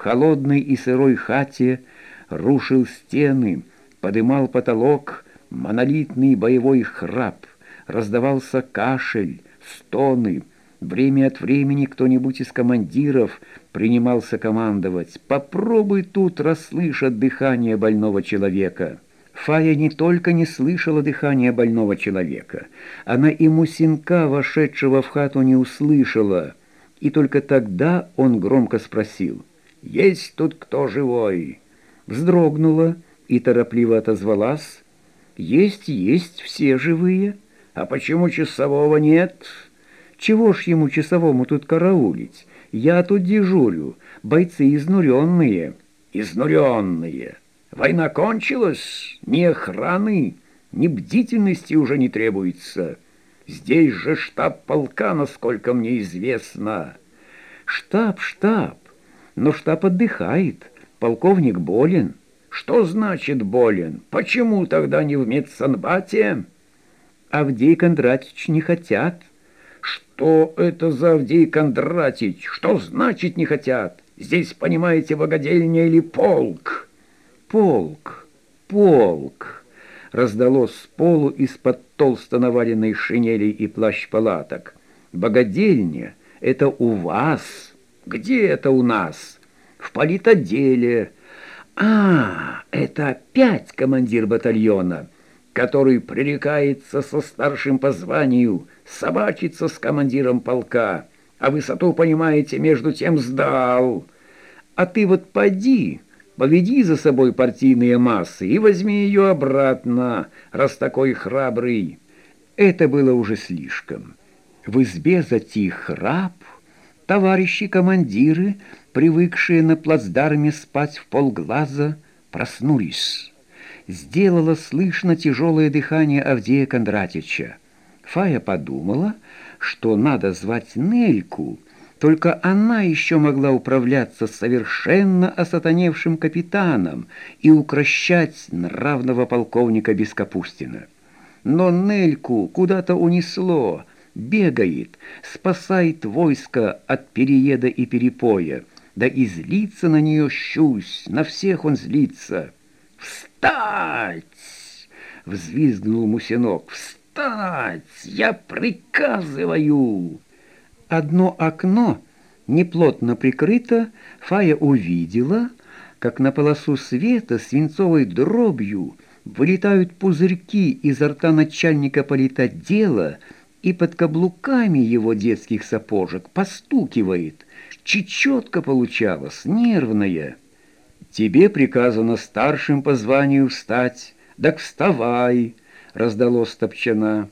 холодной и сырой хате, рушил стены, подымал потолок, монолитный боевой храп, раздавался кашель, стоны. Время от времени кто-нибудь из командиров принимался командовать. «Попробуй тут расслышать дыхание больного человека». Фая не только не слышала дыхания больного человека, она и Мусинка, вошедшего в хату, не услышала, и только тогда он громко спросил «Есть тут кто живой?» Вздрогнула и торопливо отозвалась «Есть, есть, все живые. А почему часового нет?» «Чего ж ему часовому тут караулить? Я тут дежурю, бойцы изнуренные». «Изнуренные!» Война кончилась, ни охраны, ни бдительности уже не требуется. Здесь же штаб полка, насколько мне известно. Штаб, штаб, но штаб отдыхает, полковник болен. Что значит болен? Почему тогда не в медсанбате? Авдей Кондратич не хотят. Что это за Авдей Кондратич? Что значит не хотят? Здесь, понимаете, богадельня или полк? «Полк! Полк!» раздалось с полу из-под толсто наваленной шинели и плащ-палаток. «Богодельня — это у вас!» «Где это у нас?» «В политоделе!» «А, это опять командир батальона!» который пререкается со старшим по званию, собачится с командиром полка, а высоту, понимаете, между тем сдал. А ты вот поди, Поведи за собой партийные массы и возьми ее обратно, раз такой храбрый. Это было уже слишком. В избе затих храп. Товарищи командиры, привыкшие на плацдарме спать в полглаза, проснулись. Сделало слышно тяжелое дыхание Авдея Кондратича. Фая подумала, что надо звать Нельку, только она еще могла управляться совершенно осатаневшим капитаном и укращать нравного полковника Бескапустина. Но Нельку куда-то унесло, бегает, спасает войско от перееда и перепоя, да и злится на нее щусь, на всех он злится. «Встать!» — взвизгнул Мусинок. «Встать! Я приказываю!» Одно окно, неплотно прикрыто, Фая увидела, как на полосу света свинцовой дробью вылетают пузырьки изо рта начальника политотдела и под каблуками его детских сапожек постукивает. Чечетка получалась, нервная. «Тебе приказано старшим по званию встать, так вставай!» — раздалось топчана.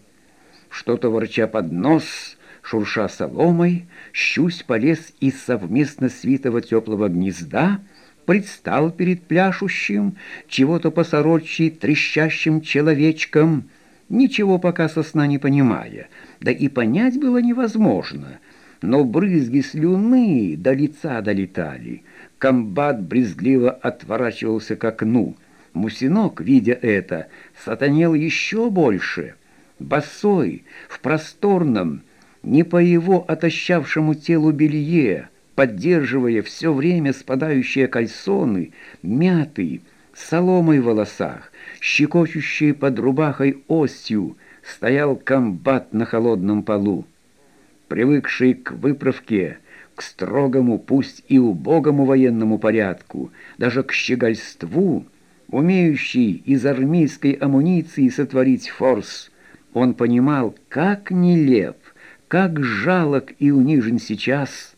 Что-то ворча под нос — Шурша соломой, щусь полез из совместно свитого теплого гнезда, предстал перед пляшущим, чего-то посорочий, трещащим человечком, ничего пока со сна не понимая, да и понять было невозможно. Но брызги слюны до лица долетали. Комбат брезгливо отворачивался к окну. Мусинок, видя это, сатанел еще больше. Босой, в просторном, не по его отощавшему телу белье, поддерживая все время спадающие кальсоны, мятый, соломой в волосах, щекочущие под рубахой осью, стоял комбат на холодном полу. Привыкший к выправке, к строгому, пусть и убогому военному порядку, даже к щегольству, умеющий из армейской амуниции сотворить форс, он понимал, как нелеп, как жалок и унижен сейчас